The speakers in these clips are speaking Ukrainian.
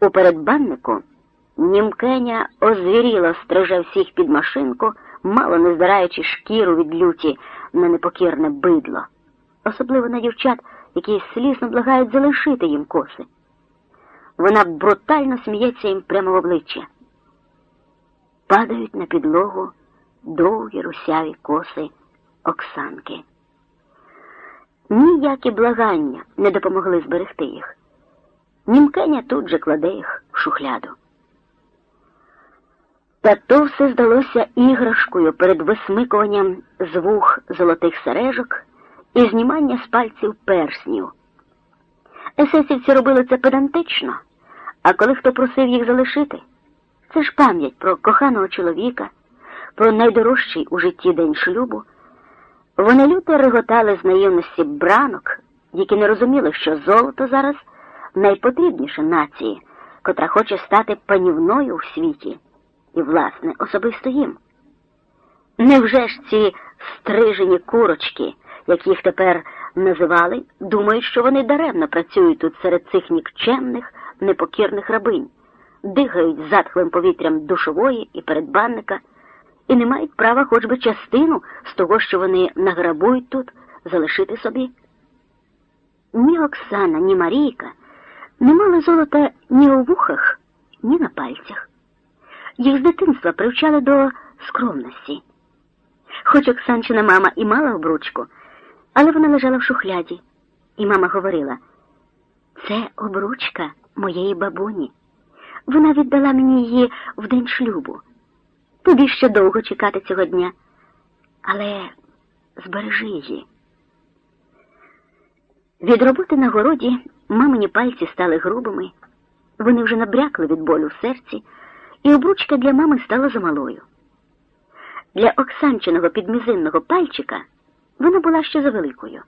У передбаннику німкеня озвіріло стриже всіх під машинку, мало не здираючи шкіру від люті на непокірне бидло, особливо на дівчат, які слізно благають залишити їм коси. Вона брутально сміється їм прямо в обличчя. Падають на підлогу довгі русяві коси Оксанки. Ніякі благання не допомогли зберегти їх. Німкеня тут же кладе їх в шухляду. Та то все здалося іграшкою перед висмикуванням з вух золотих сережок і знімання з пальців перснів. Есесівці робили це педантично, а коли хто просив їх залишити, це ж пам'ять про коханого чоловіка, про найдорожчий у житті день шлюбу. Вони люто реготали з наївності бранок, які не розуміли, що золото зараз найпотрібніше нації, котра хоче стати панівною в світі, і, власне, особисто їм. Невже ж ці стрижені курочки, як їх тепер називали, думають, що вони даремно працюють тут серед цих нікчемних, непокірних рабинь, дихають затхлим повітрям душової і передбанника і не мають права хоч би частину з того, що вони награбують тут, залишити собі. Ні Оксана, ні Марійка не мали золота ні у вухах, ні на пальцях. Їх з дитинства привчали до скромності. Хоч Оксанчина мама і мала обручку, але вона лежала в шухляді, і мама говорила: це обручка моєї бабуні. Вона віддала мені її в день шлюбу. Тобі ще довго чекати цього дня, але збережи її. Від роботи на городі мамині пальці стали грубими, вони вже набрякли від болю в серці, і обручка для мами стала замалою. Для Оксанчиного підмізинного пальчика вона була ще завеликою.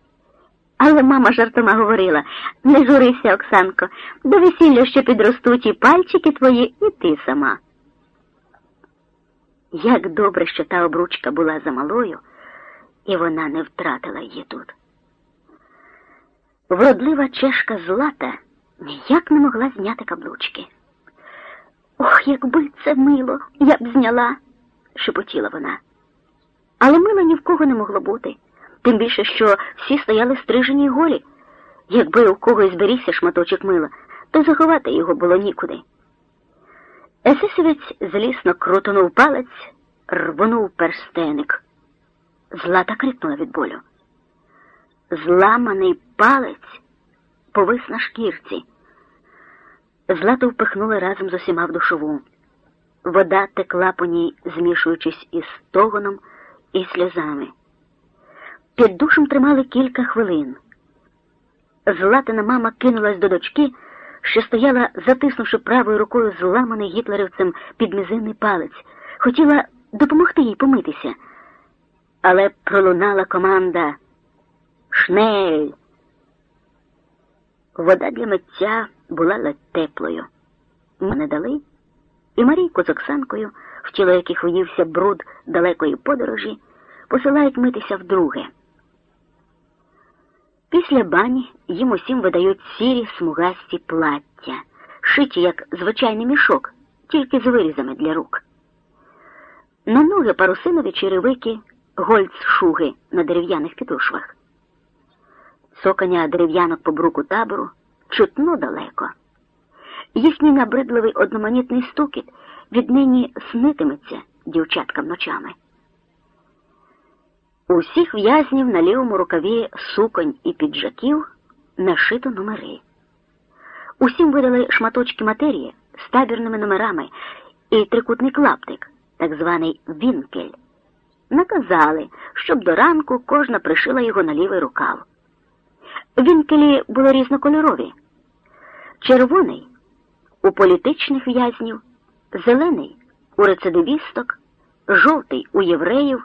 Але мама жартома говорила не журися, Оксанко, до весілля ще підростуть і пальчики твої, і ти сама. Як добре, що та обручка була замалою, і вона не втратила її тут. Вродлива чешка злата ніяк не могла зняти каблучки. Ох, якби це мило, я б зняла, шепотіла вона. Але мила ні в кого не могло бути, тим більше, що всі стояли стрижені й голі. Якби у когось зберігся шматочок мила, то заховати його було нікуди. Есесівець злісно крутонув палець, рвонув перстеник. Злата крикнула від болю. Зламаний палець повис на шкірці. Злату впихнули разом з усіма в душову. Вода текла по ній, змішуючись із стогоном і сльозами. Під душем тримали кілька хвилин. Златина мама кинулась до дочки що стояла, затиснувши правою рукою зламаний гітлерівцем підмізинний палець, хотіла допомогти їй помитися. Але пролунала команда Шнель. Вода для миття була ледь теплою. Мене дали, і Марійку з Оксанкою, в тіло яких виївся бруд далекої подорожі, посилають митися вдруге. Після бані їм усім видають сірі смугасті плаття, шиті, як звичайний мішок, тільки з вирізами для рук. На ноги парусинові черевики, гольцшуги на дерев'яних підошвах. Цокання дерев'янок по бруку табору чутно далеко. Їхній набридливий одноманітний стукіт віднині снитиметься дівчаткам ночами. Усіх в'язнів на лівому рукаві суконь і піджаків нашито номери. Усім видали шматочки матерії з табірними номерами і трикутний клаптик, так званий вінкель. Наказали, щоб до ранку кожна пришила його на лівий рукав. Вінкелі були різнокольорові. Червоний у політичних в'язнів, зелений у рецидивісток, жовтий у євреїв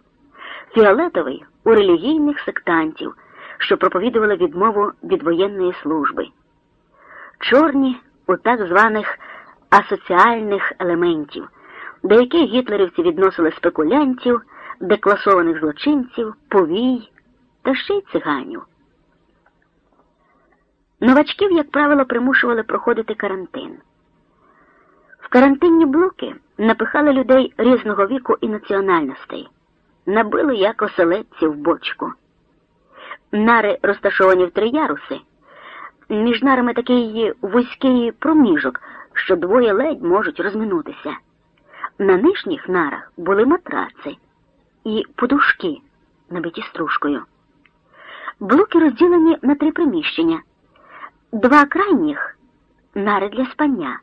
фіолетовий у релігійних сектантів, що проповідували відмову від воєнної служби, чорні у так званих асоціальних елементів, до яких гітлерівці відносили спекулянтів, декласованих злочинців, повій та ще й циганів. Новачків, як правило, примушували проходити карантин. В карантинні блоки напихали людей різного віку і національностей, набили як оселедці в бочку. Нари розташовані в три яруси. Між нарами такий вузький проміжок, що двоє ледь можуть розминутися. На нижніх нарах були матраци і подушки, набиті стружкою. Блоки розділені на три приміщення. Два крайніх нари для спання,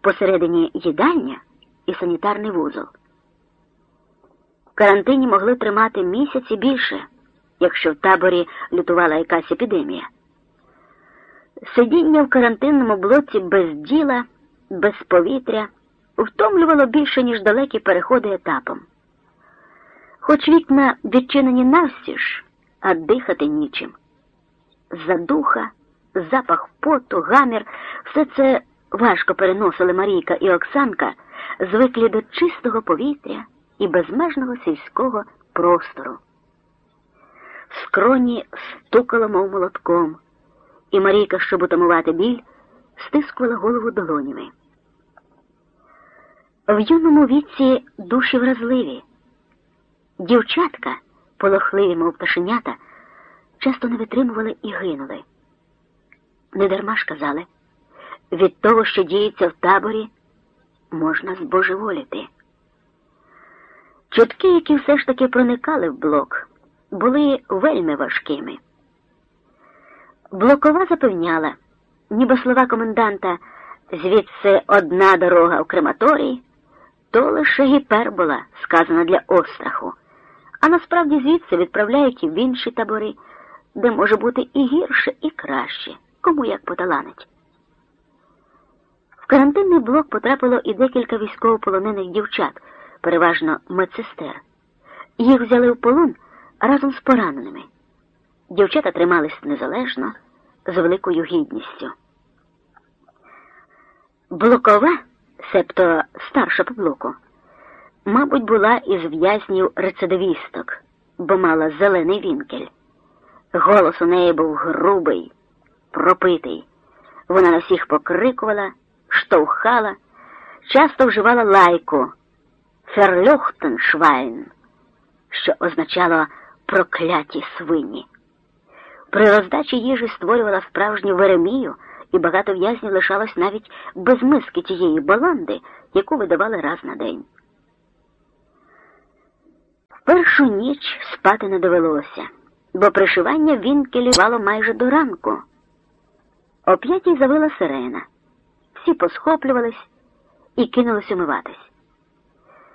посередині їдальня і санітарний вузол. В карантині могли тримати місяць і більше, якщо в таборі лютувала якась епідемія. Сидіння в карантинному блоці без діла, без повітря втомлювало більше, ніж далекі переходи етапом. Хоч вікна відчинені навстіж, а дихати нічим. Задуха, запах поту, гамір, все це важко переносили Марійка і Оксанка, звиклі до чистого повітря і безмежного сільського простору. Скроні стукало, мов молотком, і Марійка, щоб утамувати біль, стискувала голову долонями. В юному віці душі вразливі. Дівчатка, полохливі, мов пташенята, часто не витримували і гинули. Недарма ж казали, від того, що діється в таборі, можна збожеволіти. Чутки, які все ж таки проникали в блок, були вельми важкими. Блокова запевняла, ніби слова коменданта звідси одна дорога в крематорій, то лише гіпербола, сказана для остраху, а насправді звідси відправляють і в інші табори, де може бути і гірше, і краще, кому як поталанить. В карантинний блок потрапило і декілька військовополонених дівчат, переважно медсестер. Їх взяли в полон разом з пораненими. Дівчата тримались незалежно, з великою гідністю. Блокова, себто старша по блоку, мабуть, була із в'язнів рецидивісток, бо мала зелений вінкель. Голос у неї був грубий, пропитий. Вона на всіх покрикувала, штовхала, часто вживала лайку Verfluchten Schwein, що означало прокляті свині. При роздачі їжі створювала справжню веремію, і багато в'язнів лишалось навіть без миски тієї баланди, яку видавали раз на день. Першу ніч спати не довелося, бо пришивання він вінкелювало майже до ранку. О п'ятій завила сирена. Всі посхоплювались і кинулись умиватись.